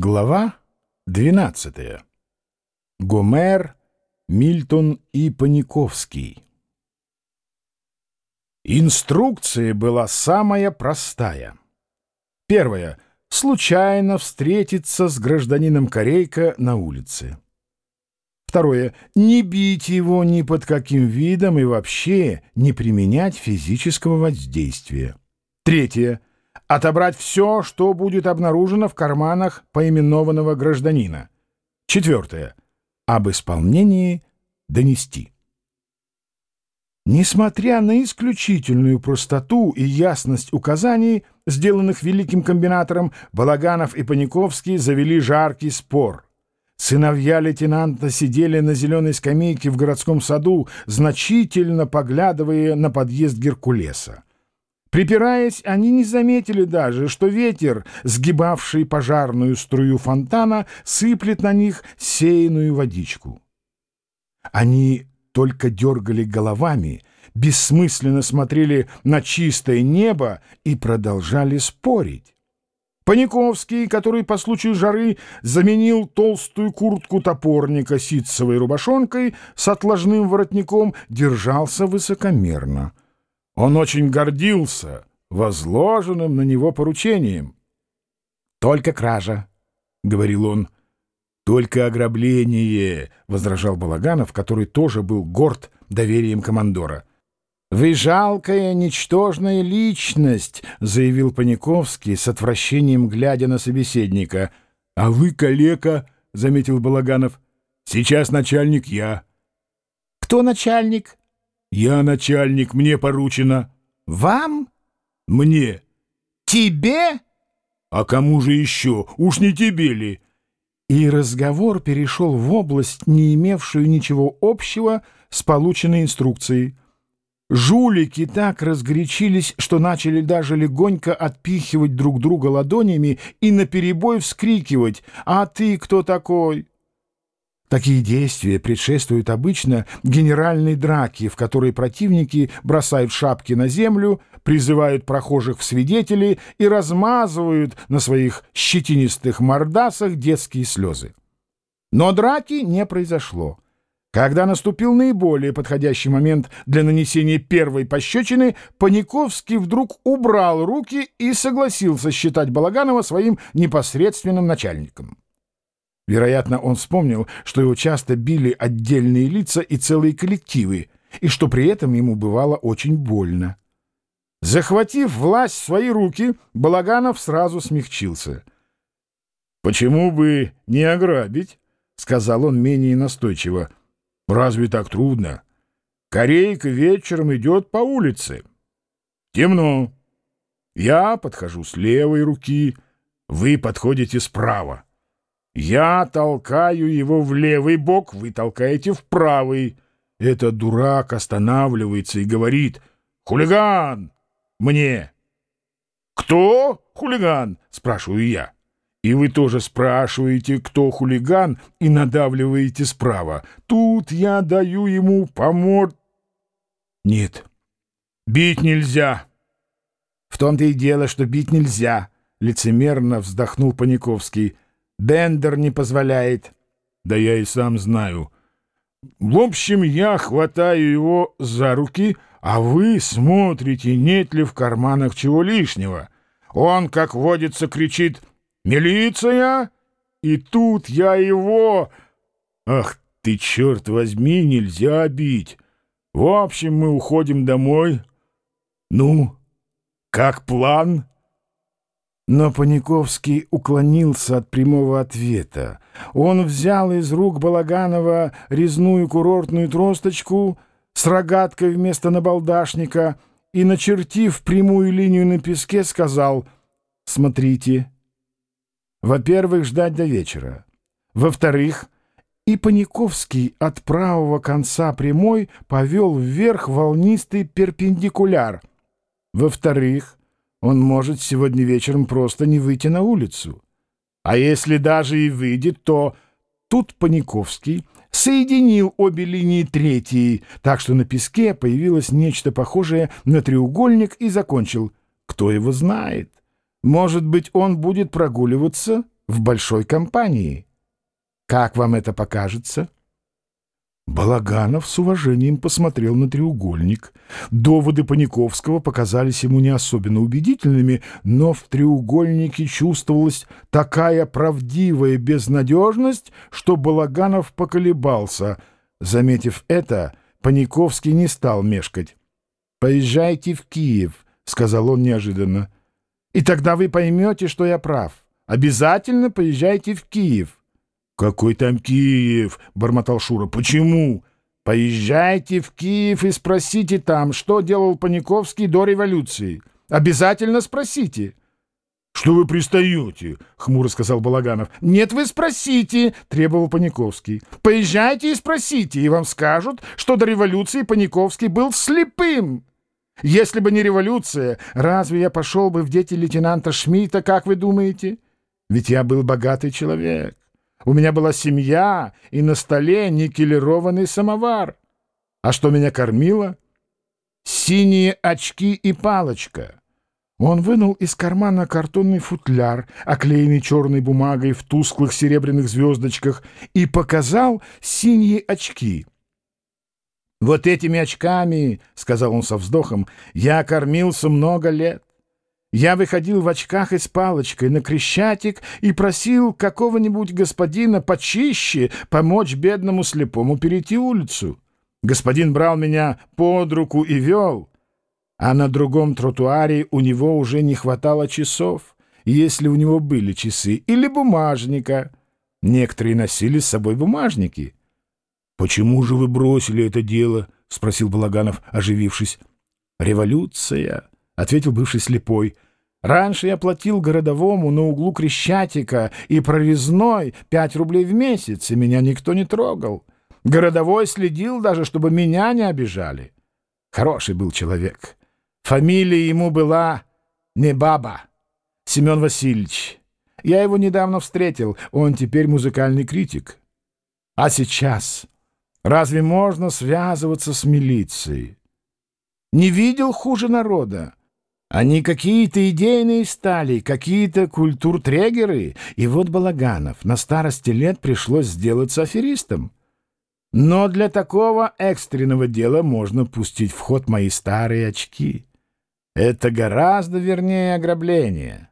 Глава 12. Гомер, Мильтон и Паниковский. Инструкция была самая простая. Первое. Случайно встретиться с гражданином Корейка на улице. Второе. Не бить его ни под каким видом и вообще не применять физического воздействия. Третье отобрать все, что будет обнаружено в карманах поименованного гражданина. Четвертое. Об исполнении донести. Несмотря на исключительную простоту и ясность указаний, сделанных великим комбинатором, Балаганов и Паниковский завели жаркий спор. Сыновья лейтенанта сидели на зеленой скамейке в городском саду, значительно поглядывая на подъезд Геркулеса. Припираясь, они не заметили даже, что ветер, сгибавший пожарную струю фонтана, сыплет на них сеянную водичку. Они только дергали головами, бессмысленно смотрели на чистое небо и продолжали спорить. Паниковский, который по случаю жары заменил толстую куртку топорника ситцевой рубашонкой с отложным воротником, держался высокомерно — он очень гордился возложенным на него поручением. «Только кража», — говорил он. «Только ограбление», — возражал Балаганов, который тоже был горд доверием командора. «Вы жалкая, ничтожная личность», — заявил Паниковский с отвращением, глядя на собеседника. «А вы калека», — заметил Балаганов. «Сейчас начальник я». «Кто начальник?» «Я начальник, мне поручено». «Вам?» «Мне». «Тебе?» «А кому же еще? Уж не тебе ли?» И разговор перешел в область, не имевшую ничего общего с полученной инструкцией. Жулики так разгорячились, что начали даже легонько отпихивать друг друга ладонями и наперебой вскрикивать «А ты кто такой?» Такие действия предшествуют обычно генеральной драке, в которой противники бросают шапки на землю, призывают прохожих в свидетели и размазывают на своих щетинистых мордасах детские слезы. Но драки не произошло. Когда наступил наиболее подходящий момент для нанесения первой пощечины, Паниковский вдруг убрал руки и согласился считать Балаганова своим непосредственным начальником. Вероятно, он вспомнил, что его часто били отдельные лица и целые коллективы, и что при этом ему бывало очень больно. Захватив власть в свои руки, Балаганов сразу смягчился. «Почему бы не ограбить?» — сказал он менее настойчиво. «Разве так трудно? Корейка вечером идет по улице. Темно. Я подхожу с левой руки, вы подходите справа. Я толкаю его в левый бок, вы толкаете в правый. Этот дурак останавливается и говорит «Хулиган!» мне. «Кто хулиган?» — спрашиваю я. И вы тоже спрашиваете, кто хулиган, и надавливаете справа. Тут я даю ему помор... Нет, бить нельзя. В том-то и дело, что бить нельзя, — лицемерно вздохнул Паниковский. Бендер не позволяет. Да я и сам знаю. В общем, я хватаю его за руки, а вы смотрите, нет ли в карманах чего лишнего. Он, как водится, кричит «Милиция!» И тут я его... Ах ты, черт возьми, нельзя бить. В общем, мы уходим домой. Ну, как план?» Но Паниковский уклонился от прямого ответа. Он взял из рук Балаганова резную курортную тросточку с рогаткой вместо набалдашника и, начертив прямую линию на песке, сказал «Смотрите, во-первых, ждать до вечера. Во-вторых, и Паниковский от правого конца прямой повел вверх волнистый перпендикуляр. Во-вторых, он может сегодня вечером просто не выйти на улицу. А если даже и выйдет, то тут Паниковский соединил обе линии третьей, так что на песке появилось нечто похожее на треугольник и закончил. Кто его знает? Может быть, он будет прогуливаться в большой компании. Как вам это покажется?» Балаганов с уважением посмотрел на треугольник. Доводы Паниковского показались ему не особенно убедительными, но в треугольнике чувствовалась такая правдивая безнадежность, что Балаганов поколебался. Заметив это, Паниковский не стал мешкать. «Поезжайте в Киев», — сказал он неожиданно. «И тогда вы поймете, что я прав. Обязательно поезжайте в Киев». «Какой там Киев?» — бормотал Шура. «Почему?» «Поезжайте в Киев и спросите там, что делал Паниковский до революции. Обязательно спросите». «Что вы пристаете?» — хмуро сказал Балаганов. «Нет, вы спросите», — требовал Паниковский. «Поезжайте и спросите, и вам скажут, что до революции Паниковский был слепым. Если бы не революция, разве я пошел бы в дети лейтенанта Шмидта, как вы думаете? Ведь я был богатый человек». У меня была семья и на столе никелированный самовар. А что меня кормило? Синие очки и палочка. Он вынул из кармана картонный футляр, оклеенный черной бумагой в тусклых серебряных звездочках, и показал синие очки. «Вот этими очками, — сказал он со вздохом, — я кормился много лет. Я выходил в очках и с палочкой на Крещатик и просил какого-нибудь господина почище помочь бедному слепому перейти улицу. Господин брал меня под руку и вел, а на другом тротуаре у него уже не хватало часов, если у него были часы, или бумажника. Некоторые носили с собой бумажники. — Почему же вы бросили это дело? — спросил Балаганов, оживившись. — Революция ответил бывший слепой. Раньше я платил городовому на углу Крещатика и прорезной пять рублей в месяц, и меня никто не трогал. Городовой следил даже, чтобы меня не обижали. Хороший был человек. Фамилия ему была не баба, Семен Васильевич. Я его недавно встретил, он теперь музыкальный критик. А сейчас разве можно связываться с милицией? Не видел хуже народа. Они какие-то идейные стали, какие-то культуртрегеры, и вот Балаганов на старости лет пришлось сделаться аферистом. Но для такого экстренного дела можно пустить в ход мои старые очки. Это гораздо вернее ограбление.